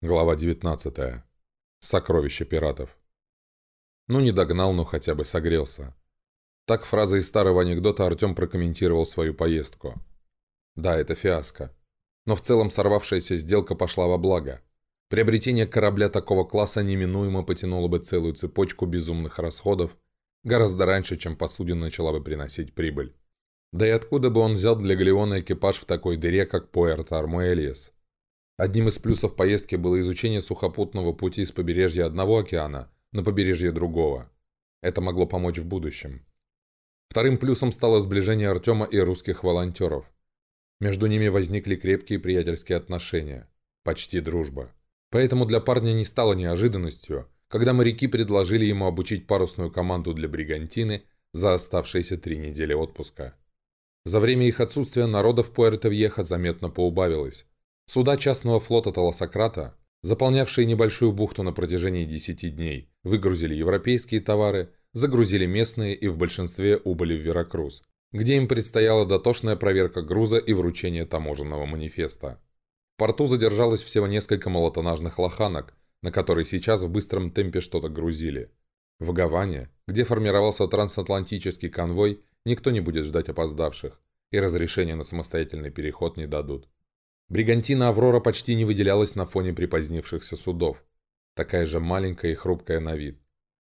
Глава 19. Сокровища пиратов. Ну не догнал, но хотя бы согрелся. Так фраза из старого анекдота Артем прокомментировал свою поездку. Да, это фиаско. Но в целом сорвавшаяся сделка пошла во благо. Приобретение корабля такого класса неминуемо потянуло бы целую цепочку безумных расходов гораздо раньше, чем посудина начала бы приносить прибыль. Да и откуда бы он взял для Галеона экипаж в такой дыре, как Пуэрто-Армуэльес? Одним из плюсов поездки было изучение сухопутного пути с побережья одного океана на побережье другого. Это могло помочь в будущем. Вторым плюсом стало сближение Артема и русских волонтеров. Между ними возникли крепкие приятельские отношения. Почти дружба. Поэтому для парня не стало неожиданностью, когда моряки предложили ему обучить парусную команду для бригантины за оставшиеся три недели отпуска. За время их отсутствия народа в Пуэрто-Вьеха заметно поубавилось. Суда частного флота Таласократа, заполнявшие небольшую бухту на протяжении 10 дней, выгрузили европейские товары, загрузили местные и в большинстве убыли в Веракрус, где им предстояла дотошная проверка груза и вручение таможенного манифеста. В порту задержалось всего несколько малотонажных лоханок, на которые сейчас в быстром темпе что-то грузили. В Гаване, где формировался трансатлантический конвой, никто не будет ждать опоздавших, и разрешения на самостоятельный переход не дадут. Бригантина «Аврора» почти не выделялась на фоне припозднившихся судов. Такая же маленькая и хрупкая на вид.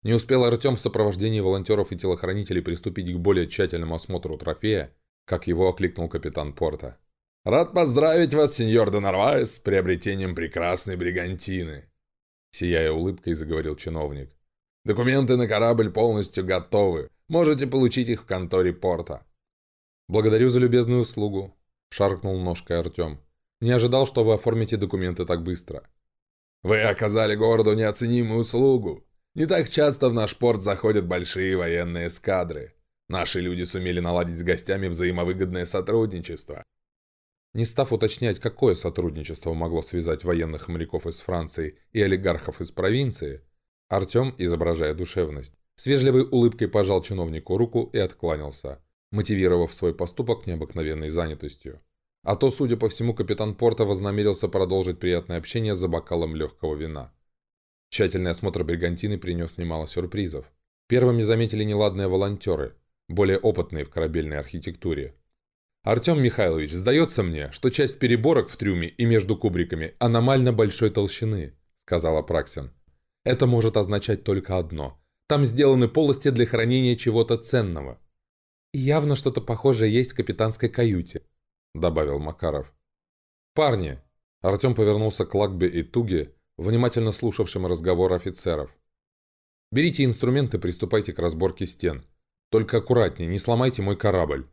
Не успел Артем в сопровождении волонтеров и телохранителей приступить к более тщательному осмотру трофея, как его окликнул капитан порта. «Рад поздравить вас, сеньор Донарвайс, с приобретением прекрасной бригантины!» Сияя улыбкой, заговорил чиновник. «Документы на корабль полностью готовы. Можете получить их в конторе порта». «Благодарю за любезную услугу», — шаркнул ножкой Артем. Не ожидал, что вы оформите документы так быстро. Вы оказали городу неоценимую услугу. Не так часто в наш порт заходят большие военные эскадры. Наши люди сумели наладить с гостями взаимовыгодное сотрудничество. Не став уточнять, какое сотрудничество могло связать военных моряков из Франции и олигархов из провинции, Артем, изображая душевность, с вежливой улыбкой пожал чиновнику руку и откланялся, мотивировав свой поступок необыкновенной занятостью. А то, судя по всему, капитан Порта вознамерился продолжить приятное общение за бокалом легкого вина. Тщательный осмотр бригантины принес немало сюрпризов. Первыми заметили неладные волонтеры, более опытные в корабельной архитектуре. «Артем Михайлович, сдается мне, что часть переборок в трюме и между кубриками аномально большой толщины», сказала Праксин. «Это может означать только одно. Там сделаны полости для хранения чего-то ценного». «Явно что-то похожее есть в капитанской каюте», — добавил Макаров. «Парни!» — Артем повернулся к Лакбе и Туге, внимательно слушавшим разговор офицеров. «Берите инструменты приступайте к разборке стен. Только аккуратнее, не сломайте мой корабль.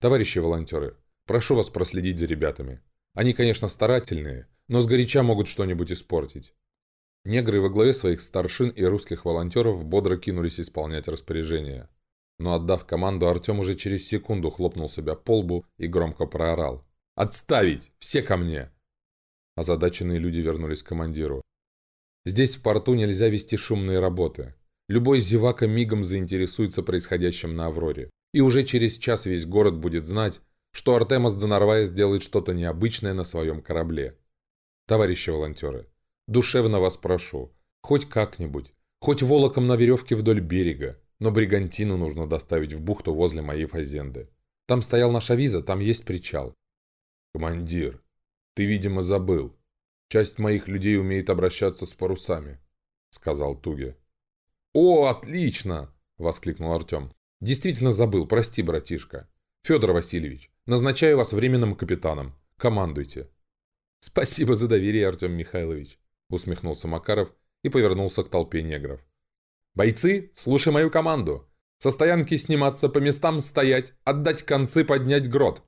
Товарищи волонтеры, прошу вас проследить за ребятами. Они, конечно, старательные, но сгоряча могут что-нибудь испортить». Негры во главе своих старшин и русских волонтеров бодро кинулись исполнять распоряжения. Но отдав команду, Артем уже через секунду хлопнул себя по лбу и громко проорал. «Отставить! Все ко мне!» Озадаченные люди вернулись к командиру. «Здесь в порту нельзя вести шумные работы. Любой зевака мигом заинтересуется происходящим на Авроре. И уже через час весь город будет знать, что Артемас Донарвая сделает что-то необычное на своем корабле. Товарищи волонтеры, душевно вас прошу, хоть как-нибудь, хоть волоком на веревке вдоль берега, но бригантину нужно доставить в бухту возле моей фазенды. Там стоял наша виза, там есть причал. Командир, ты, видимо, забыл. Часть моих людей умеет обращаться с парусами, сказал Туге. О, отлично! воскликнул Артем. Действительно забыл, прости, братишка. Федор Васильевич, назначаю вас временным капитаном. Командуйте. Спасибо за доверие, Артем Михайлович, усмехнулся Макаров и повернулся к толпе негров. «Бойцы, слушай мою команду. Со стоянки сниматься, по местам стоять, отдать концы, поднять грот».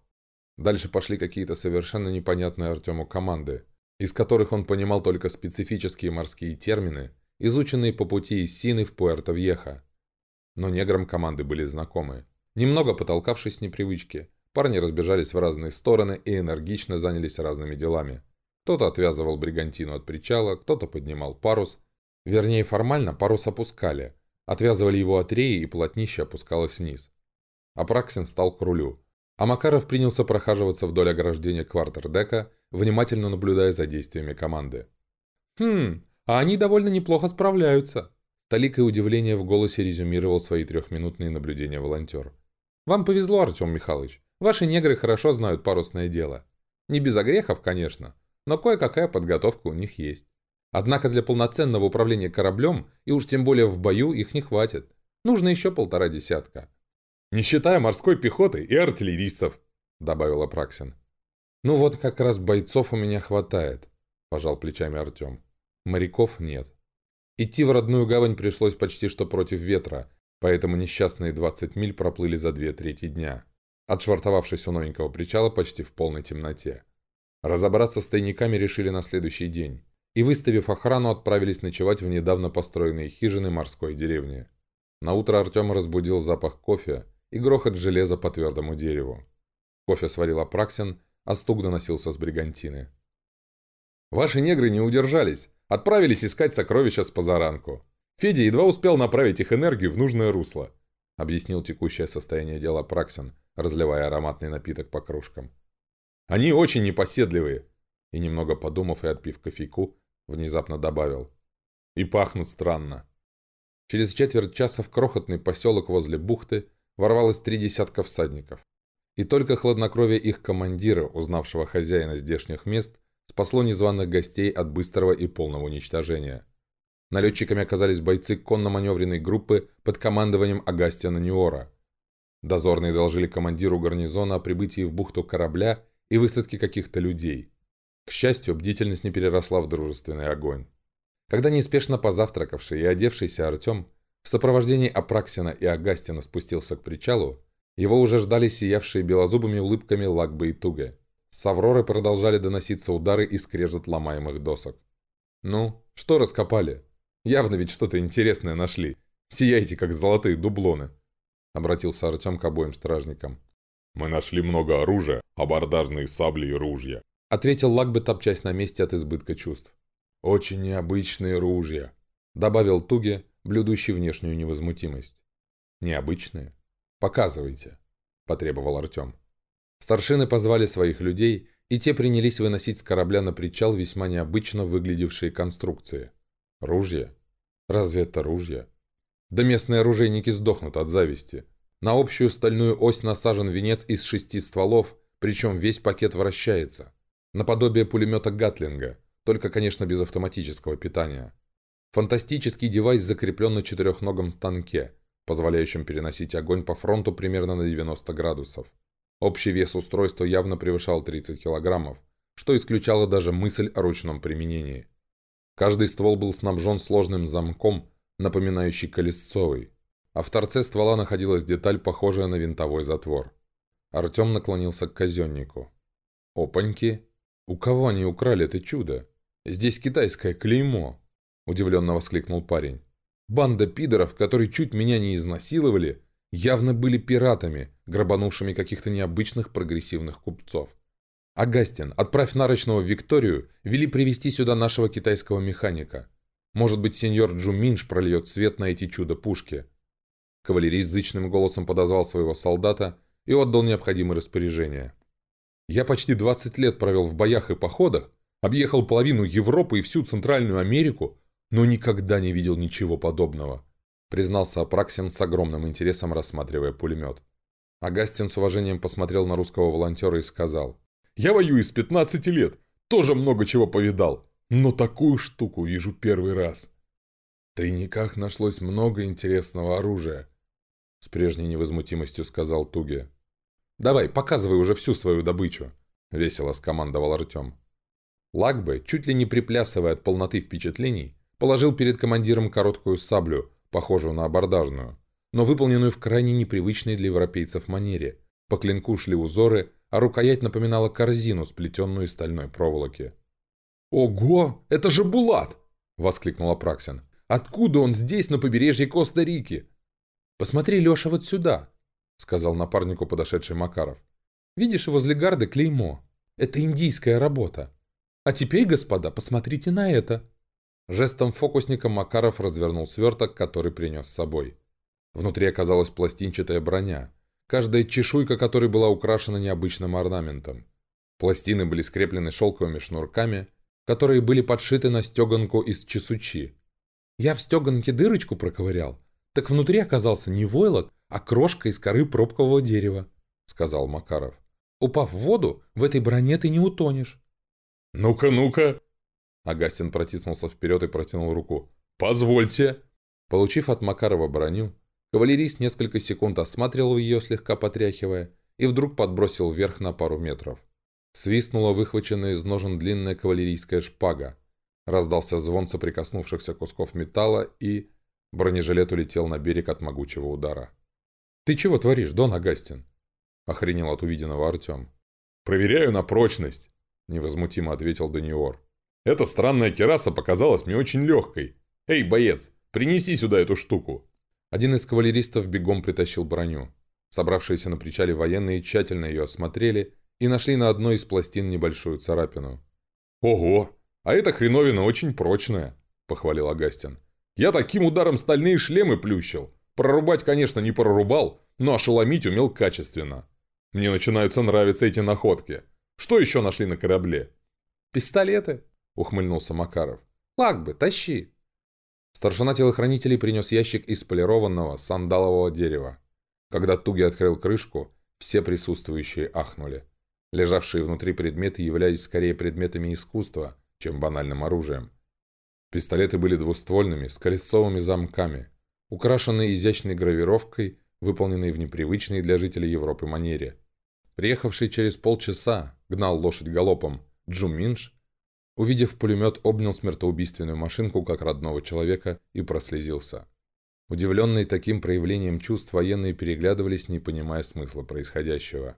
Дальше пошли какие-то совершенно непонятные Артему команды, из которых он понимал только специфические морские термины, изученные по пути из Сины в Пуэрто-Вьеха. Но неграм команды были знакомы. Немного потолкавшись с непривычки, парни разбежались в разные стороны и энергично занялись разными делами. Кто-то отвязывал бригантину от причала, кто-то поднимал парус, Вернее, формально парус опускали. Отвязывали его от реи, и полотнище опускалось вниз. Апраксин стал к рулю. А Макаров принялся прохаживаться вдоль ограждения квартердека, внимательно наблюдая за действиями команды. «Хм, а они довольно неплохо справляются», Толикое удивление в голосе резюмировал свои трехминутные наблюдения волонтер. «Вам повезло, Артем Михайлович. Ваши негры хорошо знают парусное дело. Не без огрехов, конечно, но кое-какая подготовка у них есть. Однако для полноценного управления кораблем, и уж тем более в бою, их не хватит. Нужно еще полтора десятка. «Не считая морской пехоты и артиллеристов», — добавил Апраксин. «Ну вот как раз бойцов у меня хватает», — пожал плечами Артем. «Моряков нет». Идти в родную гавань пришлось почти что против ветра, поэтому несчастные 20 миль проплыли за две трети дня, отшвартовавшись у новенького причала почти в полной темноте. Разобраться с тайниками решили на следующий день, и, выставив охрану, отправились ночевать в недавно построенные хижины морской деревни. Наутро Артем разбудил запах кофе и грохот железа по твердому дереву. Кофе сварил Апраксин, а стук доносился с бригантины. «Ваши негры не удержались!» Отправились искать сокровища с позаранку. Федя едва успел направить их энергию в нужное русло, объяснил текущее состояние дела Праксин, разливая ароматный напиток по кружкам. Они очень непоседливые. И немного подумав и отпив кофейку, внезапно добавил. И пахнут странно. Через четверть часа в крохотный поселок возле бухты ворвалось три десятка всадников. И только хладнокровие их командира, узнавшего хозяина здешних мест, спасло незваных гостей от быстрого и полного уничтожения. Налетчиками оказались бойцы конно-маневренной группы под командованием Агастиана Ниора. Дозорные доложили командиру гарнизона о прибытии в бухту корабля и высадке каких-то людей. К счастью, бдительность не переросла в дружественный огонь. Когда неспешно позавтракавший и одевшийся Артем в сопровождении Апраксина и Агастина спустился к причалу, его уже ждали сиявшие белозубыми улыбками Лагба и Туга. С Авроры продолжали доноситься удары и скрежет ломаемых досок. «Ну, что раскопали? Явно ведь что-то интересное нашли. Сияйте, как золотые дублоны», — обратился Артем к обоим стражникам. «Мы нашли много оружия, абордажные сабли и ружья», — ответил Лакбе, топчась на месте от избытка чувств. «Очень необычные ружья», — добавил Туге, блюдущий внешнюю невозмутимость. «Необычные? Показывайте», — потребовал Артем. Старшины позвали своих людей, и те принялись выносить с корабля на причал весьма необычно выглядевшие конструкции. Ружья? Разве это ружья? Да местные оружейники сдохнут от зависти. На общую стальную ось насажен венец из шести стволов, причем весь пакет вращается. Наподобие пулемета Гатлинга, только, конечно, без автоматического питания. Фантастический девайс закреплен на четырехногом станке, позволяющем переносить огонь по фронту примерно на 90 градусов. Общий вес устройства явно превышал 30 килограммов, что исключало даже мысль о ручном применении. Каждый ствол был снабжен сложным замком, напоминающий колесцовый, а в торце ствола находилась деталь, похожая на винтовой затвор. Артем наклонился к казеннику. «Опаньки! У кого они украли это чудо? Здесь китайское клеймо!» – удивленно воскликнул парень. «Банда пидоров, которые чуть меня не изнасиловали, явно были пиратами, грабанувшими каких-то необычных прогрессивных купцов. «Агастин, отправь нарочного в Викторию, вели привести сюда нашего китайского механика. Может быть, сеньор Джу Минш прольет свет на эти чудо-пушки». Кавалерист зычным голосом подозвал своего солдата и отдал необходимые распоряжения. «Я почти 20 лет провел в боях и походах, объехал половину Европы и всю Центральную Америку, но никогда не видел ничего подобного признался Апраксин с огромным интересом, рассматривая пулемет. Агастин с уважением посмотрел на русского волонтера и сказал. «Я воюю с 15 лет, тоже много чего повидал, но такую штуку вижу первый раз». «В тайниках нашлось много интересного оружия», — с прежней невозмутимостью сказал Туге. «Давай, показывай уже всю свою добычу», — весело скомандовал Артем. Лагбе, чуть ли не приплясывая от полноты впечатлений, положил перед командиром короткую саблю — похожую на абордажную, но выполненную в крайне непривычной для европейцев манере. По клинку шли узоры, а рукоять напоминала корзину, сплетенную из стальной проволоки. «Ого! Это же Булат!» – воскликнул Апраксин. «Откуда он здесь, на побережье Коста-Рики?» «Посмотри, Леша, вот сюда!» – сказал напарнику подошедший Макаров. «Видишь, возле гарды клеймо. Это индийская работа. А теперь, господа, посмотрите на это!» Жестом фокусника Макаров развернул сверток, который принес с собой. Внутри оказалась пластинчатая броня, каждая чешуйка которой была украшена необычным орнаментом. Пластины были скреплены шелковыми шнурками, которые были подшиты на стеганку из чесучи. Я в стеганке дырочку проковырял, так внутри оказался не войлок, а крошка из коры пробкового дерева, сказал Макаров. Упав в воду, в этой броне ты не утонешь. «Ну-ка, ну-ка!» Агастин протиснулся вперед и протянул руку. «Позвольте!» Получив от Макарова броню, кавалерист несколько секунд осматривал ее, слегка потряхивая, и вдруг подбросил вверх на пару метров. Свистнула выхваченная из ножен длинная кавалерийская шпага. Раздался звон соприкоснувшихся кусков металла и... Бронежилет улетел на берег от могучего удара. «Ты чего творишь, Дон Агастин?» Охренел от увиденного Артем. «Проверяю на прочность», — невозмутимо ответил Даниор. «Эта странная кераса показалась мне очень легкой. Эй, боец, принеси сюда эту штуку». Один из кавалеристов бегом притащил броню. Собравшиеся на причале военные тщательно ее осмотрели и нашли на одной из пластин небольшую царапину. «Ого! А эта хреновина очень прочная!» – похвалил Агастин. «Я таким ударом стальные шлемы плющил. Прорубать, конечно, не прорубал, но ошеломить умел качественно. Мне начинаются нравиться эти находки. Что еще нашли на корабле?» «Пистолеты!» – ухмыльнулся Макаров. «Лак бы, тащи!» Старшина телохранителей принес ящик из полированного сандалового дерева. Когда Туги открыл крышку, все присутствующие ахнули. Лежавшие внутри предметы являлись скорее предметами искусства, чем банальным оружием. Пистолеты были двуствольными, с колесовыми замками, украшенные изящной гравировкой, выполненной в непривычной для жителей Европы манере. Приехавший через полчаса, гнал лошадь галопом, Джуминш, увидев пулемет, обнял смертоубийственную машинку как родного человека и прослезился. Удивленные таким проявлением чувств, военные переглядывались, не понимая смысла происходящего.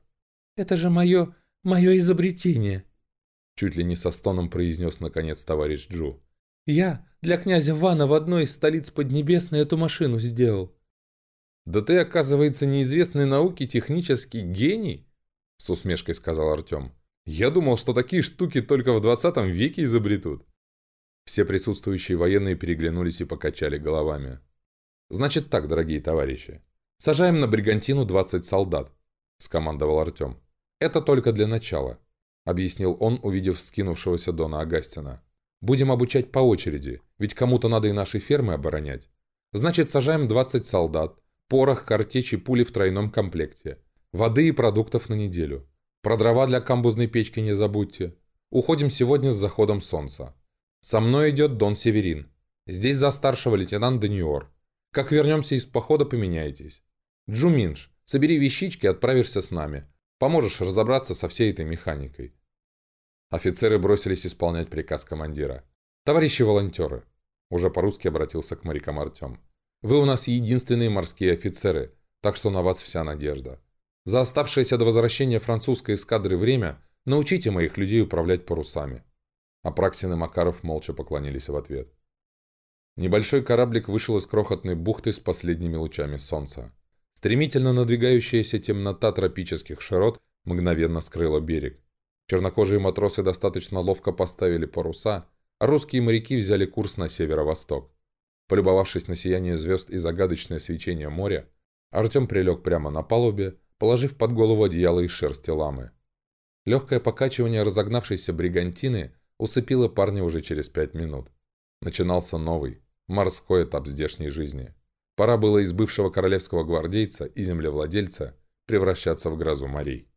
«Это же мое... мое изобретение!» Чуть ли не со стоном произнес наконец товарищ Джу. «Я для князя Вана в одной из столиц Поднебесной эту машину сделал». «Да ты, оказывается, неизвестный науки технический гений?» С усмешкой сказал Артем. «Я думал, что такие штуки только в 20 веке изобретут». Все присутствующие военные переглянулись и покачали головами. «Значит так, дорогие товарищи. Сажаем на бригантину 20 солдат», – скомандовал Артем. «Это только для начала», – объяснил он, увидев скинувшегося Дона Агастина. «Будем обучать по очереди, ведь кому-то надо и наши фермы оборонять. Значит, сажаем 20 солдат, порох, картечь и пули в тройном комплекте, воды и продуктов на неделю. Про дрова для камбузной печки не забудьте. Уходим сегодня с заходом солнца. Со мной идет Дон Северин. Здесь за старшего лейтенанта Даниор. Как вернемся из похода, поменяйтесь. Джуминш, собери вещички и отправишься с нами. Поможешь разобраться со всей этой механикой. Офицеры бросились исполнять приказ командира. «Товарищи волонтеры!» Уже по-русски обратился к морякам Артем. «Вы у нас единственные морские офицеры, так что на вас вся надежда. За оставшееся до возвращения французской эскадры время научите моих людей управлять парусами». Апраксин и Макаров молча поклонились в ответ. Небольшой кораблик вышел из крохотной бухты с последними лучами солнца. Стремительно надвигающаяся темнота тропических широт мгновенно скрыла берег. Чернокожие матросы достаточно ловко поставили паруса, а русские моряки взяли курс на северо-восток. Полюбовавшись на сияние звезд и загадочное свечение моря, Артем прилег прямо на палубе, положив под голову одеяло из шерсти ламы. Легкое покачивание разогнавшейся бригантины усыпило парня уже через пять минут. Начинался новый, Морской этап здешней жизни. Пора было из бывшего королевского гвардейца и землевладельца превращаться в грозу морей.